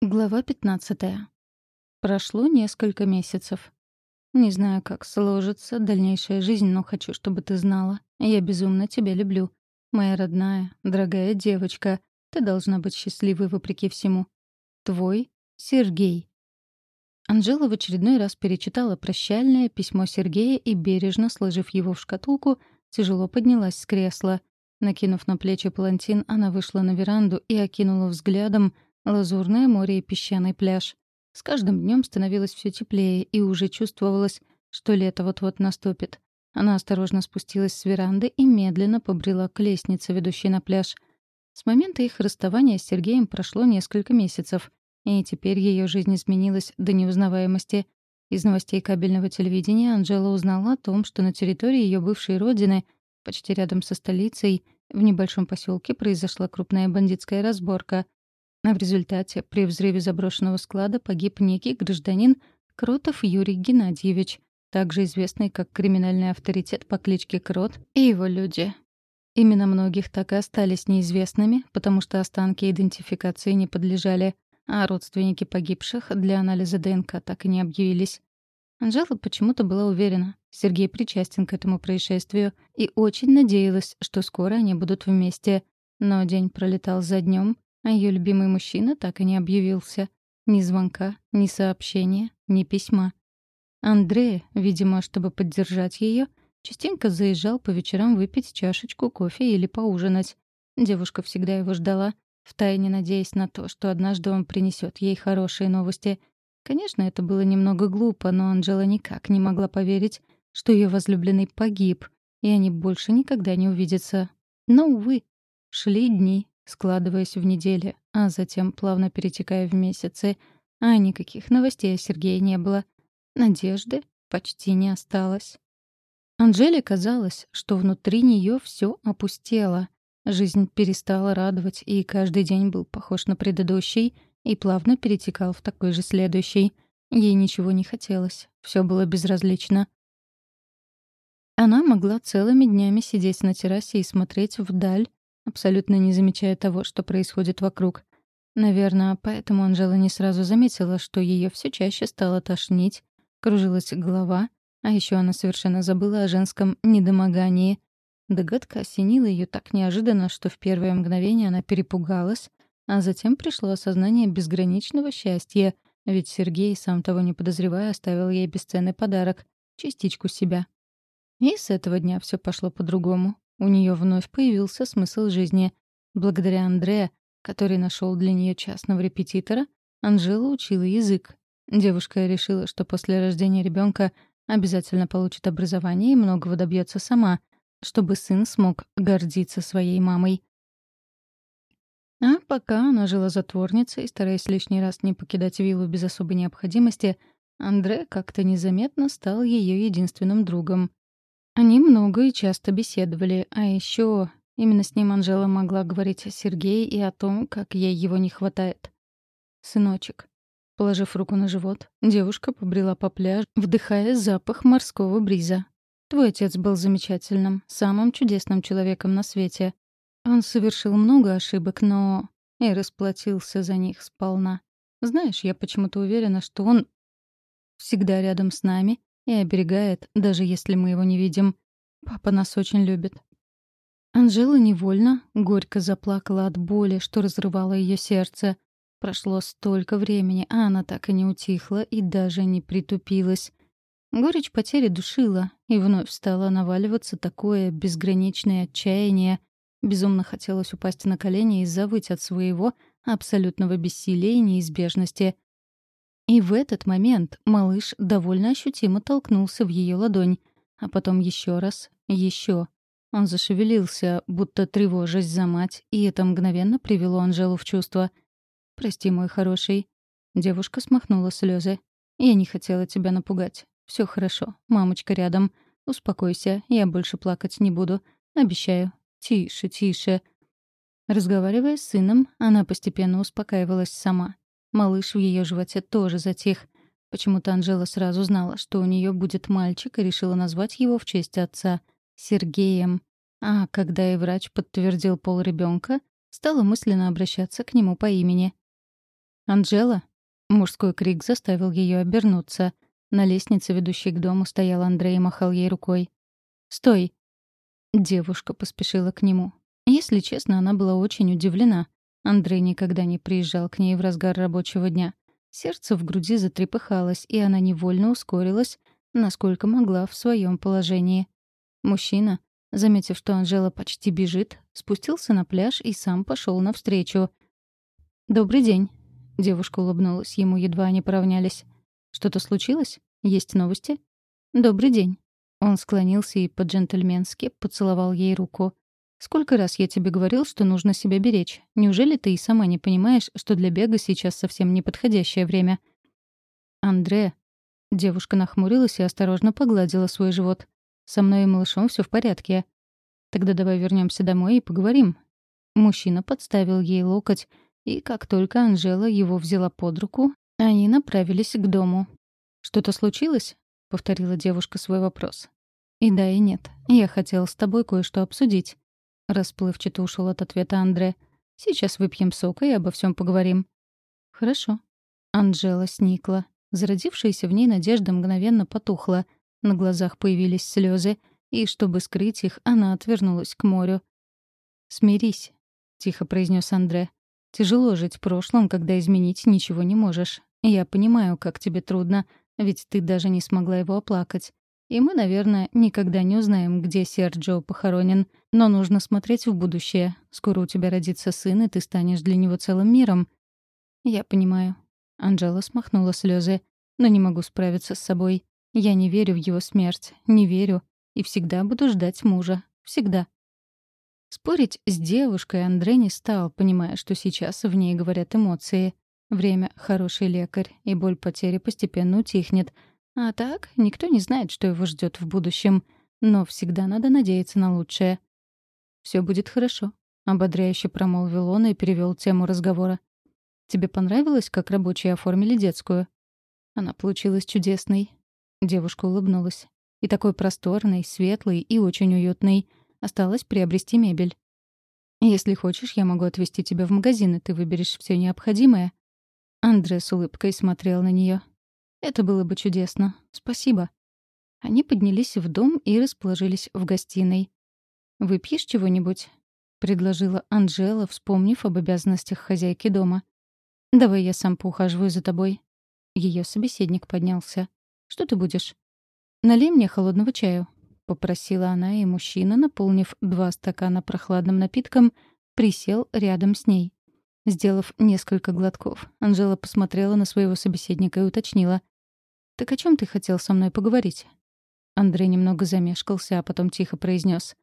Глава 15. Прошло несколько месяцев. Не знаю, как сложится дальнейшая жизнь, но хочу, чтобы ты знала. Я безумно тебя люблю. Моя родная, дорогая девочка, ты должна быть счастливой вопреки всему. Твой Сергей. Анжела в очередной раз перечитала прощальное письмо Сергея и, бережно сложив его в шкатулку, тяжело поднялась с кресла. Накинув на плечи палантин, она вышла на веранду и окинула взглядом — лазурное море и песчаный пляж. С каждым днем становилось все теплее, и уже чувствовалось, что лето вот-вот наступит. Она осторожно спустилась с веранды и медленно побрела к лестнице, ведущей на пляж. С момента их расставания с Сергеем прошло несколько месяцев, и теперь ее жизнь изменилась до неузнаваемости. Из новостей кабельного телевидения Анжела узнала о том, что на территории ее бывшей родины, почти рядом со столицей, в небольшом поселке произошла крупная бандитская разборка — в результате при взрыве заброшенного склада погиб некий гражданин Кротов Юрий Геннадьевич, также известный как криминальный авторитет по кличке Крот и его люди. Именно многих так и остались неизвестными, потому что останки идентификации не подлежали, а родственники погибших для анализа ДНК так и не объявились. Анжела почему-то была уверена, Сергей причастен к этому происшествию и очень надеялась, что скоро они будут вместе. Но день пролетал за днем, а ее любимый мужчина так и не объявился. Ни звонка, ни сообщения, ни письма. Андрей, видимо, чтобы поддержать ее, частенько заезжал по вечерам выпить чашечку кофе или поужинать. Девушка всегда его ждала, втайне надеясь на то, что однажды он принесет ей хорошие новости. Конечно, это было немного глупо, но Анжела никак не могла поверить, что ее возлюбленный погиб, и они больше никогда не увидятся. Но, увы, шли дни, складываясь в недели, а затем плавно перетекая в месяцы, а никаких новостей о Сергее не было. Надежды почти не осталось. Анжеле казалось, что внутри нее все опустело. Жизнь перестала радовать, и каждый день был похож на предыдущий и плавно перетекал в такой же следующий. Ей ничего не хотелось, все было безразлично. Она могла целыми днями сидеть на террасе и смотреть вдаль, абсолютно не замечая того, что происходит вокруг. Наверное, поэтому Анжела не сразу заметила, что ее все чаще стало тошнить, кружилась голова, а еще она совершенно забыла о женском недомогании. Догадка осенила ее так неожиданно, что в первое мгновение она перепугалась, а затем пришло осознание безграничного счастья, ведь Сергей, сам того не подозревая, оставил ей бесценный подарок — частичку себя. И с этого дня все пошло по-другому. У нее вновь появился смысл жизни. Благодаря Андре, который нашел для нее частного репетитора, Анжела учила язык. Девушка решила, что после рождения ребенка обязательно получит образование и многого добьется сама, чтобы сын смог гордиться своей мамой. А пока она жила затворницей, стараясь лишний раз не покидать виллу без особой необходимости, Андре как-то незаметно стал ее единственным другом. Они много и часто беседовали, а еще именно с ним Анжела могла говорить о Сергее и о том, как ей его не хватает. «Сыночек». Положив руку на живот, девушка побрела по пляжу, вдыхая запах морского бриза. «Твой отец был замечательным, самым чудесным человеком на свете. Он совершил много ошибок, но и расплатился за них сполна. Знаешь, я почему-то уверена, что он всегда рядом с нами и оберегает, даже если мы его не видим. Папа нас очень любит. Анжела невольно горько заплакала от боли, что разрывало ее сердце. Прошло столько времени, а она так и не утихла и даже не притупилась. Горечь потери душила, и вновь стало наваливаться такое безграничное отчаяние. Безумно хотелось упасть на колени и завыть от своего абсолютного бессилия и неизбежности — и в этот момент малыш довольно ощутимо толкнулся в ее ладонь, а потом еще раз, еще. Он зашевелился, будто тревожась за мать, и это мгновенно привело Анжелу в чувство. «Прости, мой хороший». Девушка смахнула слезы. «Я не хотела тебя напугать. Все хорошо, мамочка рядом. Успокойся, я больше плакать не буду. Обещаю. Тише, тише». Разговаривая с сыном, она постепенно успокаивалась сама. Малыш в ее животе тоже затих. Почему-то Анжела сразу знала, что у нее будет мальчик, и решила назвать его в честь отца — Сергеем. А когда и врач подтвердил пол ребенка, стала мысленно обращаться к нему по имени. «Анжела?» Мужской крик заставил ее обернуться. На лестнице, ведущей к дому, стоял Андрей и махал ей рукой. «Стой!» Девушка поспешила к нему. Если честно, она была очень удивлена. Андрей никогда не приезжал к ней в разгар рабочего дня. Сердце в груди затрепыхалось, и она невольно ускорилась, насколько могла в своем положении. Мужчина, заметив, что Анжела почти бежит, спустился на пляж и сам пошел навстречу. «Добрый день», — девушка улыбнулась ему, едва они поравнялись. «Что-то случилось? Есть новости?» «Добрый день». Он склонился и по-джентльменски поцеловал ей руку. «Сколько раз я тебе говорил, что нужно себя беречь? Неужели ты и сама не понимаешь, что для бега сейчас совсем неподходящее время?» «Андре...» Девушка нахмурилась и осторожно погладила свой живот. «Со мной и малышом все в порядке. Тогда давай вернемся домой и поговорим». Мужчина подставил ей локоть, и как только Анжела его взяла под руку, они направились к дому. «Что-то случилось?» — повторила девушка свой вопрос. «И да, и нет. Я хотела с тобой кое-что обсудить». Расплывчато ушел от ответа Андре. «Сейчас выпьем сока и обо всем поговорим». «Хорошо». Анжела сникла. Зародившаяся в ней надежда мгновенно потухла. На глазах появились слезы, и, чтобы скрыть их, она отвернулась к морю. «Смирись», — тихо произнес Андре. «Тяжело жить в прошлом, когда изменить ничего не можешь. Я понимаю, как тебе трудно, ведь ты даже не смогла его оплакать. И мы, наверное, никогда не узнаем, где Серджио похоронен. Но нужно смотреть в будущее. Скоро у тебя родится сын, и ты станешь для него целым миром. Я понимаю. Анжела смахнула слезы. Но не могу справиться с собой. Я не верю в его смерть. Не верю. И всегда буду ждать мужа. Всегда. Спорить с девушкой Андрей не стал, понимая, что сейчас в ней говорят эмоции. Время — хороший лекарь, и боль потери постепенно утихнет — а так, никто не знает, что его ждет в будущем. Но всегда надо надеяться на лучшее. Все будет хорошо», — ободряюще промолвил он и перевел тему разговора. «Тебе понравилось, как рабочие оформили детскую?» Она получилась чудесной. Девушка улыбнулась. И такой просторной, светлой и очень уютной. Осталось приобрести мебель. «Если хочешь, я могу отвезти тебя в магазин, и ты выберешь все необходимое». Андре с улыбкой смотрел на нее. Это было бы чудесно. Спасибо. Они поднялись в дом и расположились в гостиной. «Выпьешь чего-нибудь?» — предложила Анжела, вспомнив об обязанностях хозяйки дома. «Давай я сам поухаживаю за тобой». Ее собеседник поднялся. «Что ты будешь?» «Налей мне холодного чаю», — попросила она, и мужчина, наполнив два стакана прохладным напитком, присел рядом с ней. Сделав несколько глотков, Анжела посмотрела на своего собеседника и уточнила. «Так о чем ты хотел со мной поговорить?» Андрей немного замешкался, а потом тихо произнес: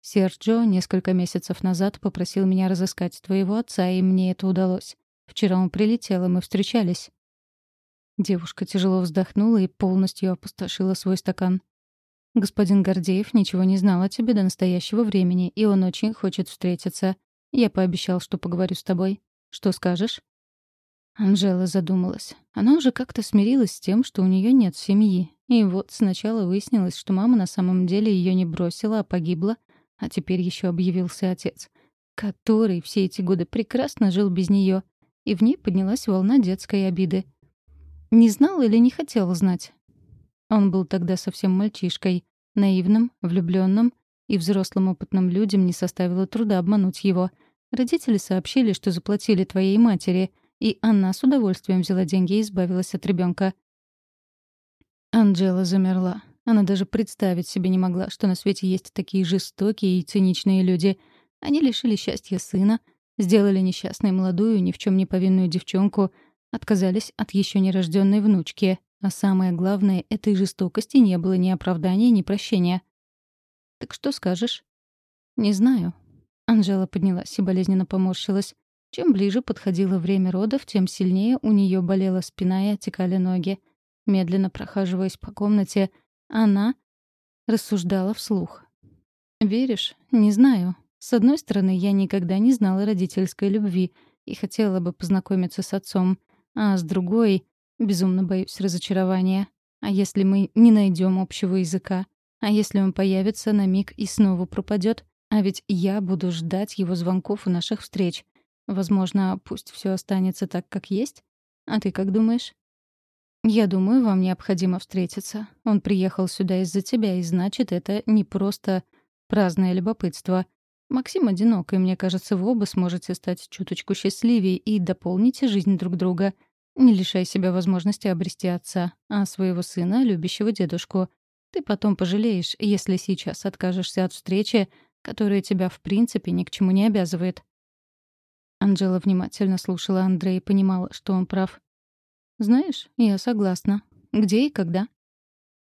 «Серджио несколько месяцев назад попросил меня разыскать твоего отца, и мне это удалось. Вчера он прилетел, и мы встречались». Девушка тяжело вздохнула и полностью опустошила свой стакан. «Господин Гордеев ничего не знал о тебе до настоящего времени, и он очень хочет встретиться. Я пообещал, что поговорю с тобой. Что скажешь?» Анжела задумалась. Она уже как-то смирилась с тем, что у нее нет семьи. И вот сначала выяснилось, что мама на самом деле ее не бросила, а погибла, а теперь еще объявился отец, который все эти годы прекрасно жил без нее, и в ней поднялась волна детской обиды. Не знал или не хотел знать. Он был тогда совсем мальчишкой, наивным, влюбленным, и взрослым опытным людям не составило труда обмануть его. Родители сообщили, что заплатили твоей матери, и она с удовольствием взяла деньги и избавилась от ребенка. Анжела замерла. Она даже представить себе не могла, что на свете есть такие жестокие и циничные люди. Они лишили счастья сына, сделали несчастной молодую, ни в чем не повинную девчонку, отказались от еще нерожденной внучки. А самое главное, этой жестокости не было ни оправдания, ни прощения. «Так что скажешь?» «Не знаю». Анжела поднялась и болезненно поморщилась. Чем ближе подходило время родов, тем сильнее у нее болела спина и отекали ноги. Медленно прохаживаясь по комнате, она рассуждала вслух. «Веришь? Не знаю. С одной стороны, я никогда не знала родительской любви и хотела бы познакомиться с отцом, а с другой — безумно боюсь разочарования. А если мы не найдем общего языка? А если он появится на миг и снова пропадет? А ведь я буду ждать его звонков и наших встреч. Возможно, пусть все останется так, как есть? А ты как думаешь?» «Я думаю, вам необходимо встретиться. Он приехал сюда из-за тебя, и значит, это не просто праздное любопытство. Максим одинок, и мне кажется, вы оба сможете стать чуточку счастливее и дополните жизнь друг друга. Не лишай себя возможности обрести отца, а своего сына — любящего дедушку. Ты потом пожалеешь, если сейчас откажешься от встречи, которая тебя в принципе ни к чему не обязывает. Анжела внимательно слушала Андрея и понимала, что он прав. «Знаешь, я согласна. Где и когда?»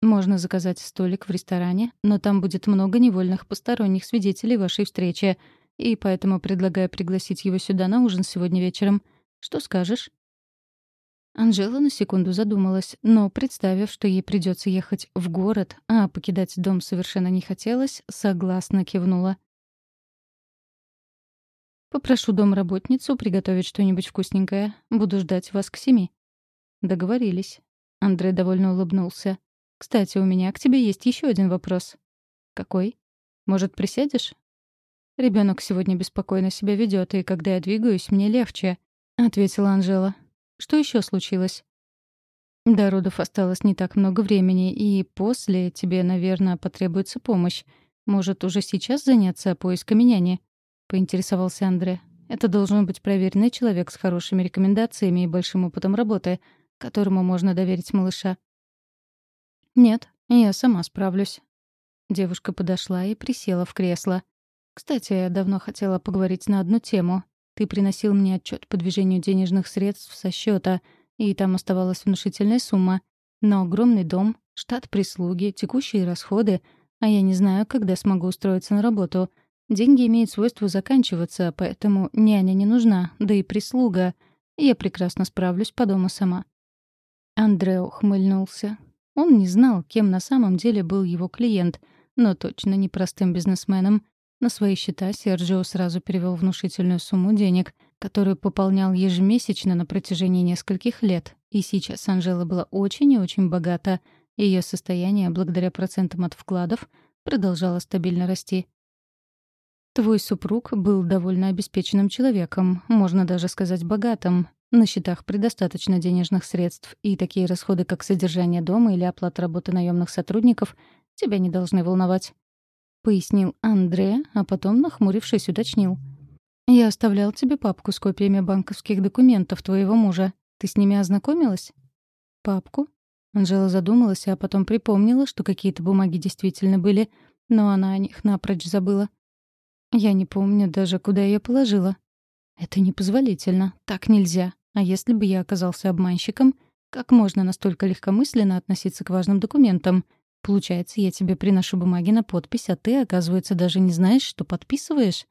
«Можно заказать столик в ресторане, но там будет много невольных посторонних свидетелей вашей встречи, и поэтому предлагаю пригласить его сюда на ужин сегодня вечером. Что скажешь?» Анжела на секунду задумалась, но, представив, что ей придется ехать в город, а покидать дом совершенно не хотелось, согласно кивнула. «Попрошу домработницу приготовить что-нибудь вкусненькое. Буду ждать вас к семи». Договорились. Андрей довольно улыбнулся. «Кстати, у меня к тебе есть еще один вопрос». «Какой? Может, присядешь?» Ребенок сегодня беспокойно себя ведет, и когда я двигаюсь, мне легче», — ответила Анжела. Что еще случилось? До родов осталось не так много времени, и после тебе, наверное, потребуется помощь. Может, уже сейчас заняться поисками няни?» — поинтересовался Андре. «Это должен быть проверенный человек с хорошими рекомендациями и большим опытом работы, которому можно доверить малыша». «Нет, я сама справлюсь». Девушка подошла и присела в кресло. «Кстати, я давно хотела поговорить на одну тему. Ты приносил мне отчет по движению денежных средств со счета, и там оставалась внушительная сумма. Но огромный дом, штат прислуги, текущие расходы, а я не знаю, когда смогу устроиться на работу. Деньги имеют свойство заканчиваться, поэтому няня не нужна, да и прислуга. Я прекрасно справлюсь по дому сама. Андре ухмыльнулся. Он не знал, кем на самом деле был его клиент, но точно не простым бизнесменом. На свои счета Серджио сразу перевел внушительную сумму денег, которую пополнял ежемесячно на протяжении нескольких лет. И сейчас Анжела была очень и очень богата. Ее состояние, благодаря процентам от вкладов, продолжало стабильно расти. Твой супруг был довольно обеспеченным человеком, можно даже сказать богатым. На счетах предостаточно денежных средств, и такие расходы, как содержание дома или оплата работы наемных сотрудников, тебя не должны волновать. — пояснил Андре, а потом, нахмурившись, уточнил. «Я оставлял тебе папку с копиями банковских документов твоего мужа. Ты с ними ознакомилась?» «Папку?» Анжела задумалась, а потом припомнила, что какие-то бумаги действительно были, но она о них напрочь забыла. «Я не помню даже, куда я положила». «Это непозволительно. Так нельзя. А если бы я оказался обманщиком, как можно настолько легкомысленно относиться к важным документам?» Получается, я тебе приношу бумаги на подпись, а ты, оказывается, даже не знаешь, что подписываешь?»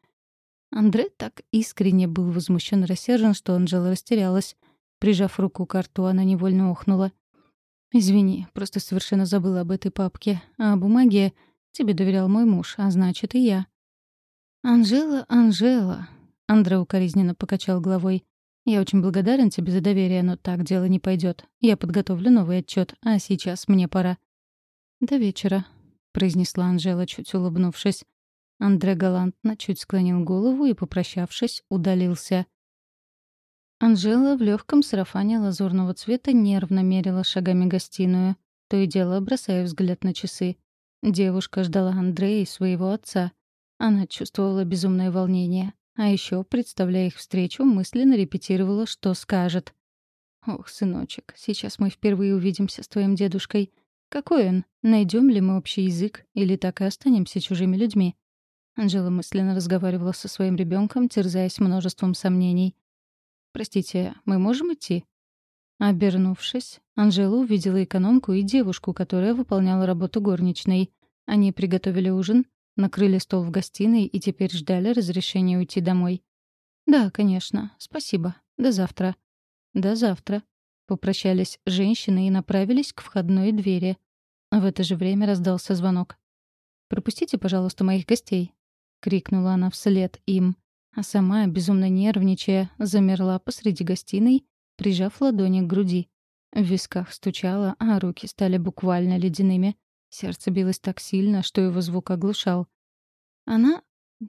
Андре так искренне был возмущен и рассержен, что Анжела растерялась. Прижав руку к рту, она невольно охнула. «Извини, просто совершенно забыла об этой папке. А бумаге тебе доверял мой муж, а значит, и я». «Анжела, Анжела», — Андре укоризненно покачал головой. «Я очень благодарен тебе за доверие, но так дело не пойдет. Я подготовлю новый отчет, а сейчас мне пора». «До вечера», — произнесла Анжела, чуть улыбнувшись. Андре галантно чуть склонил голову и, попрощавшись, удалился. Анжела в легком сарафане лазурного цвета нервно мерила шагами гостиную, то и дело бросая взгляд на часы. Девушка ждала Андрея и своего отца. Она чувствовала безумное волнение, а еще, представляя их встречу, мысленно репетировала, что скажет. «Ох, сыночек, сейчас мы впервые увидимся с твоим дедушкой. Какой он? Найдем ли мы общий язык или так и останемся чужими людьми? Анжела мысленно разговаривала со своим ребенком, терзаясь множеством сомнений. «Простите, мы можем идти?» Обернувшись, Анжела увидела экономку и девушку, которая выполняла работу горничной. Они приготовили ужин, накрыли стол в гостиной и теперь ждали разрешения уйти домой. «Да, конечно. Спасибо. До завтра». «До завтра», Попрощались женщины и направились к входной двери. В это же время раздался звонок. «Пропустите, пожалуйста, моих гостей», — крикнула она вслед им, а сама, безумно нервничая, замерла посреди гостиной, прижав ладони к груди. В висках стучало, а руки стали буквально ледяными. Сердце билось так сильно, что его звук оглушал. Она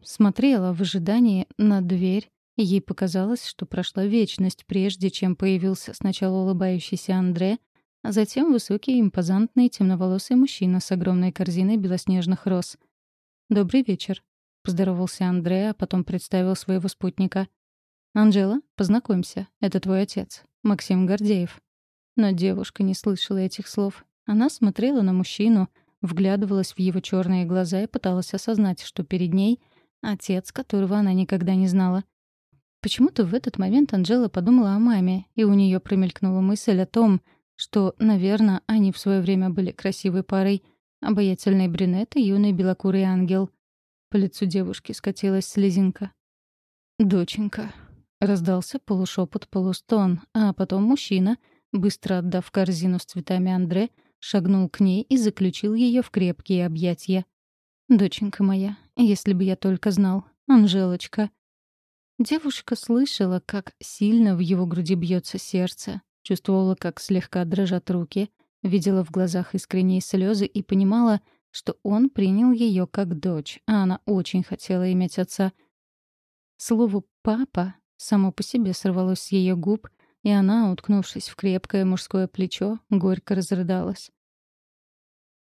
смотрела в ожидании на дверь Ей показалось, что прошла вечность, прежде чем появился сначала улыбающийся Андре, а затем высокий, импозантный, темноволосый мужчина с огромной корзиной белоснежных роз. «Добрый вечер», — поздоровался Андре, а потом представил своего спутника. «Анжела, познакомься, это твой отец, Максим Гордеев». Но девушка не слышала этих слов. Она смотрела на мужчину, вглядывалась в его черные глаза и пыталась осознать, что перед ней — отец, которого она никогда не знала. Почему-то в этот момент Анжела подумала о маме, и у нее промелькнула мысль о том, что, наверное, они в свое время были красивой парой, обаятельный брюнет и юный белокурый ангел. По лицу девушки скатилась слезинка. «Доченька», — раздался полушепот полустон, а потом мужчина, быстро отдав корзину с цветами Андре, шагнул к ней и заключил ее в крепкие объятия. «Доченька моя, если бы я только знал, Анжелочка», Девушка слышала, как сильно в его груди бьется сердце, чувствовала, как слегка дрожат руки, видела в глазах искренние слезы и понимала, что он принял ее как дочь, а она очень хотела иметь отца. Слово «папа» само по себе сорвалось с ее губ, и она, уткнувшись в крепкое мужское плечо, горько разрыдалась.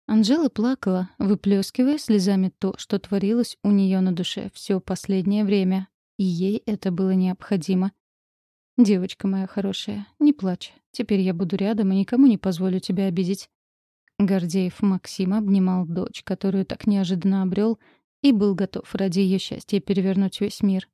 Анжела плакала, выплескивая слезами то, что творилось у нее на душе все последнее время, и ей это было необходимо. «Девочка моя хорошая, не плачь. Теперь я буду рядом и никому не позволю тебя обидеть». Гордеев Максим обнимал дочь, которую так неожиданно обрел, и был готов ради ее счастья перевернуть весь мир.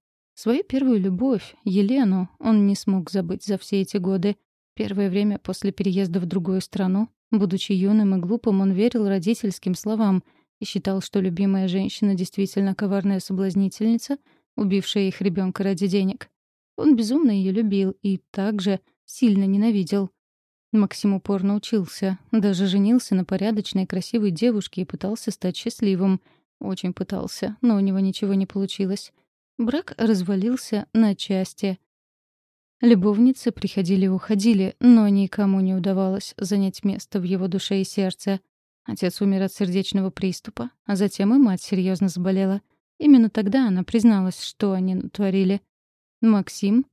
Свою первую любовь, Елену, он не смог забыть за все эти годы. Первое время после переезда в другую страну, будучи юным и глупым, он верил родительским словам и считал, что любимая женщина действительно коварная соблазнительница — убившая их ребенка ради денег. Он безумно ее любил и также сильно ненавидел. Максим упорно учился, даже женился на порядочной красивой девушке и пытался стать счастливым. Очень пытался, но у него ничего не получилось. Брак развалился на части. Любовницы приходили и уходили, но никому не удавалось занять место в его душе и сердце. Отец умер от сердечного приступа, а затем и мать серьезно заболела. Именно тогда она призналась, что они натворили. Максим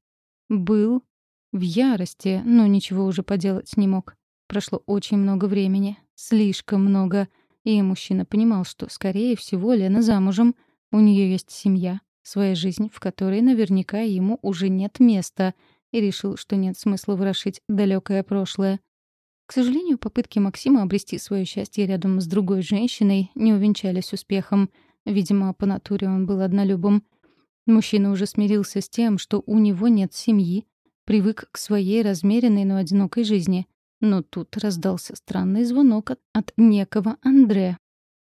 был в ярости, но ничего уже поделать не мог. Прошло очень много времени, слишком много, и мужчина понимал, что, скорее всего, Лена замужем, у нее есть семья, своя жизнь, в которой наверняка ему уже нет места, и решил, что нет смысла ворошить далекое прошлое. К сожалению, попытки Максима обрести свое счастье рядом с другой женщиной не увенчались успехом — Видимо, по натуре он был однолюбом. Мужчина уже смирился с тем, что у него нет семьи, привык к своей размеренной, но одинокой жизни. Но тут раздался странный звонок от, от некого Андре.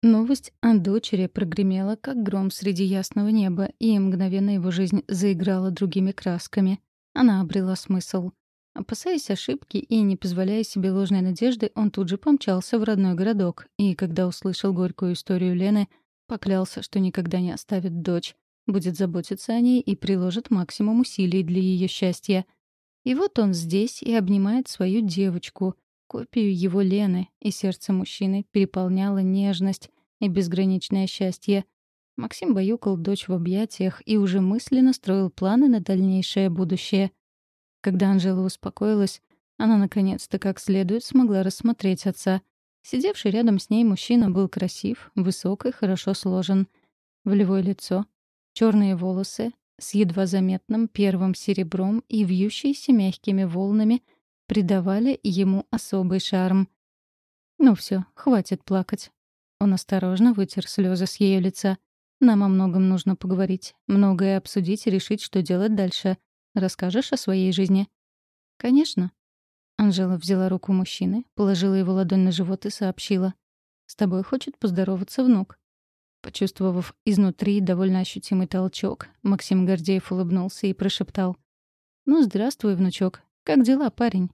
Новость о дочери прогремела, как гром среди ясного неба, и мгновенно его жизнь заиграла другими красками. Она обрела смысл. Опасаясь ошибки и не позволяя себе ложной надежды, он тут же помчался в родной городок, и когда услышал горькую историю Лены, Поклялся, что никогда не оставит дочь, будет заботиться о ней и приложит максимум усилий для ее счастья. И вот он здесь и обнимает свою девочку, копию его Лены, и сердце мужчины переполняло нежность и безграничное счастье. Максим баюкал дочь в объятиях и уже мысленно строил планы на дальнейшее будущее. Когда Анжела успокоилась, она наконец-то как следует смогла рассмотреть отца. Сидевший рядом с ней мужчина был красив, высок и хорошо сложен. Волевое лицо, черные волосы с едва заметным первым серебром и вьющиеся мягкими волнами придавали ему особый шарм. «Ну все, хватит плакать». Он осторожно вытер слезы с ее лица. «Нам о многом нужно поговорить, многое обсудить и решить, что делать дальше. Расскажешь о своей жизни?» «Конечно», Анжела взяла руку мужчины, положила его ладонь на живот и сообщила. «С тобой хочет поздороваться внук». Почувствовав изнутри довольно ощутимый толчок, Максим Гордеев улыбнулся и прошептал. «Ну, здравствуй, внучок. Как дела, парень?»